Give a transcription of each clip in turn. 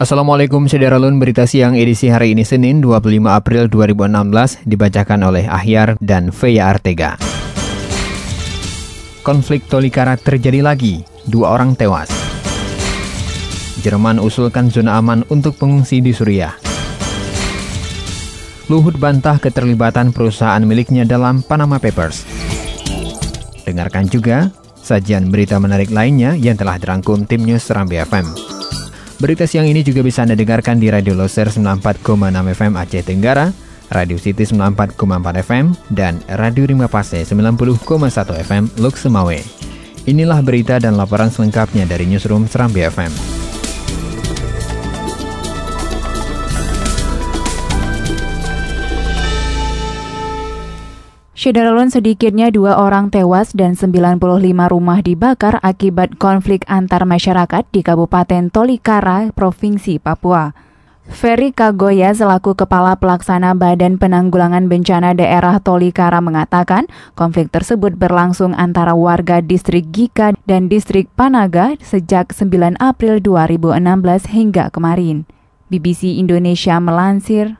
Assalamualaikum Sederalun Berita Siang edisi hari ini Senin 25 April 2016 dibacakan oleh Ahyar dan Feya Artega. Konflik Tolikara terjadi lagi, dua orang tewas. Jerman usulkan zona aman untuk pengungsi di Suriah. Luhut bantah keterlibatan perusahaan miliknya dalam Panama Papers. Dengarkan juga sajian berita menarik lainnya yang telah dirangkum tim News Serambi FM. Berita siang ini juga bisa Anda dengarkan di Radio Loser 94,6 FM Aceh Tenggara, Radio City 94,4 FM, dan Radio Rima Pase 90,1 FM Luk Semawe. Inilah berita dan laporan selengkapnya dari Newsroom Serambi FM. Syederalun sedikitnya dua orang tewas dan 95 rumah dibakar akibat konflik antar masyarakat di Kabupaten Tolikara, Provinsi Papua. Ferry Kagoya selaku Kepala Pelaksana Badan Penanggulangan Bencana Daerah Tolikara mengatakan konflik tersebut berlangsung antara warga distrik Gika dan distrik Panaga sejak 9 April 2016 hingga kemarin. BBC Indonesia melansir,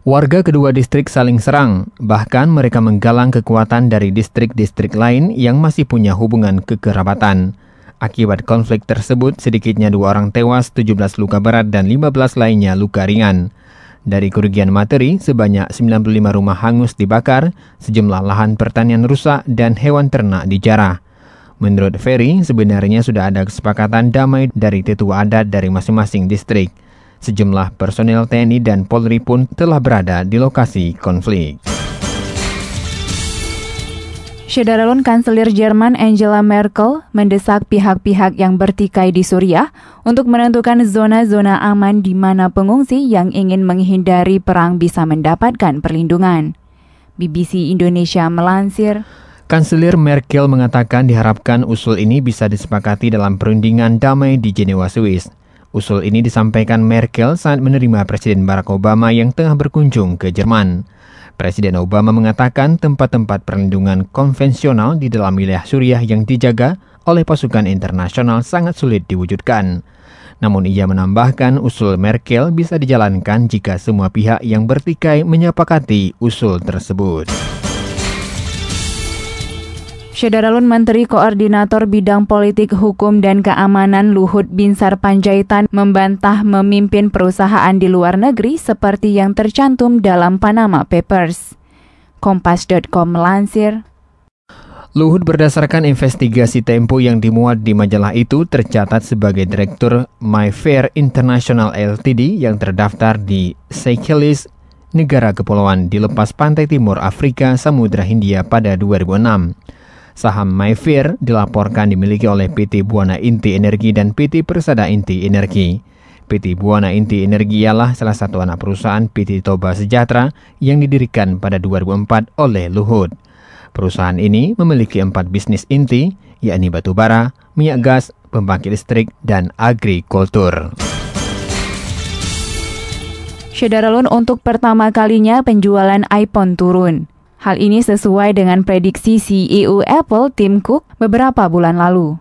Warga kedua distrik saling serang, bahkan mereka menggalang kekuatan dari distrik-distrik lain yang masih punya hubungan kekerabatan. Akibat konflik tersebut, sedikitnya dua orang tewas, 17 luka berat, dan 15 lainnya luka ringan. Dari kerugian materi, sebanyak 95 rumah hangus dibakar, sejumlah lahan pertanian rusak, dan hewan ternak dijarah. Menurut Ferry, sebenarnya sudah ada kesepakatan damai dari tetua adat dari masing-masing distrik. Sejumlah personel TNI dan Polri pun telah berada di lokasi konflik. Syederalun Kanselir Jerman Angela Merkel mendesak pihak-pihak yang bertikai di Suriah untuk menentukan zona-zona aman di mana pengungsi yang ingin menghindari perang bisa mendapatkan perlindungan. BBC Indonesia melansir, Kanselir Merkel mengatakan diharapkan usul ini bisa disepakati dalam perundingan damai di Jenewa, Swiss. Usul ini disampaikan Merkel saat menerima Presiden Barack Obama yang tengah berkunjung ke Jerman. Presiden Obama mengatakan tempat-tempat perlindungan konvensional di dalam wilayah Suriah yang dijaga oleh pasukan internasional sangat sulit diwujudkan. Namun ia menambahkan usul Merkel bisa dijalankan jika semua pihak yang bertikai menyepakati usul tersebut. Syederalun Menteri Koordinator Bidang Politik Hukum dan Keamanan Luhut Binsar Panjaitan membantah memimpin perusahaan di luar negeri seperti yang tercantum dalam Panama Papers. Kompas.com melansir, Luhut berdasarkan investigasi Tempo yang dimuat di majalah itu tercatat sebagai Direktur MyFair International Ltd yang terdaftar di Seychelles, negara kepulauan di lepas pantai timur Afrika Samudra Hindia pada 2006. Saham MyFair dilaporkan dimiliki oleh PT Buana Inti Energi dan PT Persada Inti Energi. PT Buana Inti Energi ialah salah satu anak perusahaan PT Toba Sejahtera yang didirikan pada 2004 oleh Luhut. Perusahaan ini memiliki empat bisnis inti, yakni batubara, minyak gas, pembangkit listrik, dan agrikultur. Syederalun untuk pertama kalinya penjualan iPhone turun. Hal ini sesuai dengan prediksi CEO Apple Tim Cook beberapa bulan lalu.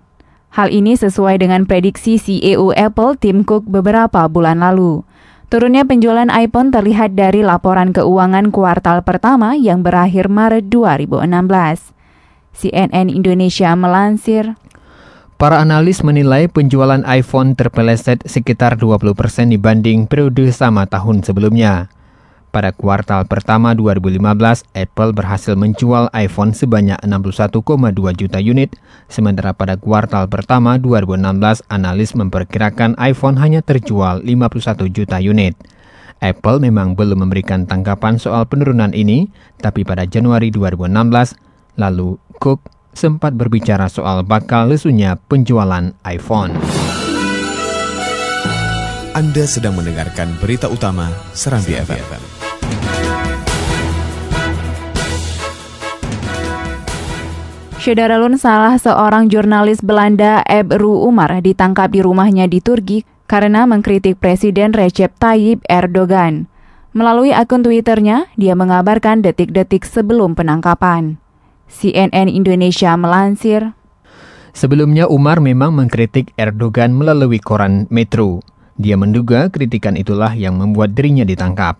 Hal ini sesuai dengan prediksi CEO Apple Tim Cook beberapa bulan lalu. Turunnya penjualan iPhone terlihat dari laporan keuangan kuartal pertama yang berakhir Maret 2016. CNN Indonesia melansir, Para analis menilai penjualan iPhone terpeleset sekitar 20% dibanding periode sama tahun sebelumnya. Pada kuartal pertama 2015, Apple berhasil menjual iPhone sebanyak 61,2 juta unit, sementara pada kuartal pertama 2016, analis memperkirakan iPhone hanya terjual 51 juta unit. Apple memang belum memberikan tanggapan soal penurunan ini, tapi pada Januari 2016, lalu Cook sempat berbicara soal bakal lesunya penjualan iPhone. Anda sedang mendengarkan berita utama Serambi, FM. FM. Syederalun salah seorang jurnalis Belanda Ebru Umar ditangkap di rumahnya di Turki karena mengkritik Presiden Recep Tayyip Erdogan. Melalui akun Twitternya, dia mengabarkan detik-detik sebelum penangkapan. CNN Indonesia melansir. Sebelumnya Umar memang mengkritik Erdogan melalui koran Metro. Dia menduga kritikan itulah yang membuat dirinya ditangkap.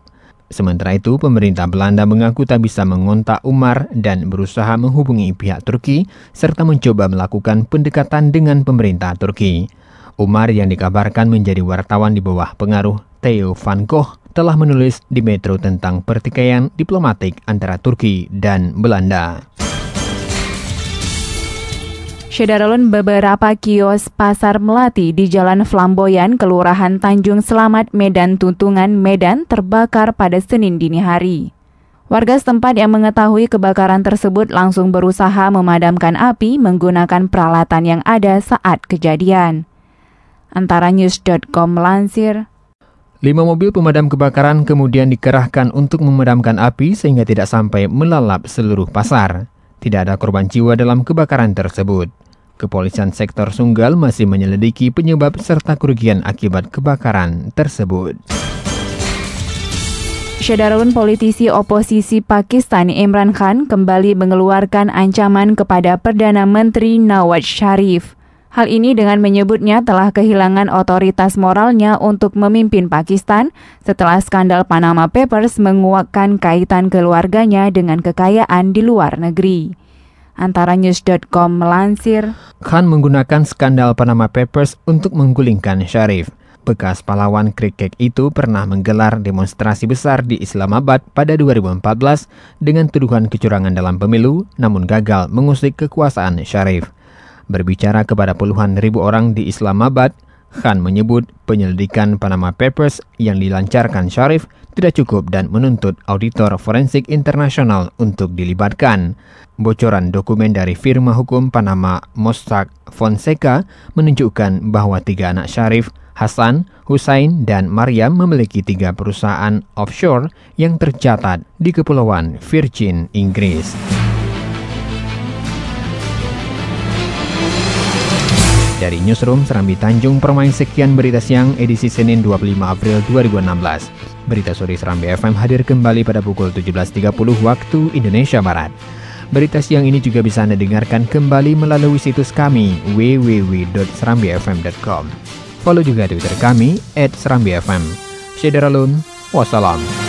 Sementara itu, pemerintah Belanda mengaku tak bisa mengontak Umar dan berusaha menghubungi pihak Turki serta mencoba melakukan pendekatan dengan pemerintah Turki. Umar yang dikabarkan menjadi wartawan di bawah pengaruh Theo van Gogh telah menulis di Metro tentang pertikaian diplomatik antara Turki dan Belanda. Syederalun beberapa kios pasar Melati di Jalan Flamboyan, Kelurahan Tanjung Selamat, Medan Tuntungan, Medan terbakar pada Senin dini hari. Warga setempat yang mengetahui kebakaran tersebut langsung berusaha memadamkan api menggunakan peralatan yang ada saat kejadian. Antara news.com melansir, Lima mobil pemadam kebakaran kemudian dikerahkan untuk memadamkan api sehingga tidak sampai melalap seluruh pasar. Tidak ada korban jiwa dalam kebakaran tersebut. Kepolisian sektor Sunggal masih menyelidiki penyebab serta kerugian akibat kebakaran tersebut. Syedarun politisi oposisi Pakistan Imran Khan kembali mengeluarkan ancaman kepada Perdana Menteri Nawaz Sharif. Hal ini dengan menyebutnya telah kehilangan otoritas moralnya untuk memimpin Pakistan setelah skandal Panama Papers menguatkan kaitan keluarganya dengan kekayaan di luar negeri. Antara news.com melansir, Khan menggunakan skandal Panama Papers untuk menggulingkan Syarif. Bekas pahlawan kriket itu pernah menggelar demonstrasi besar di Islamabad pada 2014 dengan tuduhan kecurangan dalam pemilu, namun gagal mengusik kekuasaan Syarif. Berbicara kepada puluhan ribu orang di Islamabad, Khan menyebut penyelidikan Panama Papers yang dilancarkan Syarif tidak cukup dan menuntut auditor forensik internasional untuk dilibatkan. Bocoran dokumen dari firma hukum Panama Mossack Fonseca menunjukkan bahwa tiga anak Syarif, Hasan, Hussein, dan Maryam memiliki tiga perusahaan offshore yang tercatat di Kepulauan Virgin, Inggris. Dari Newsroom Serambi Tanjung Permain sekian berita siang edisi Senin 25 April 2016. Berita sore Serambi FM hadir kembali pada pukul 17.30 waktu Indonesia Barat. Berita siang ini juga bisa Anda dengarkan kembali melalui situs kami www.serambifm.com. Follow juga Twitter kami @serambifm. Syederalun, wassalam.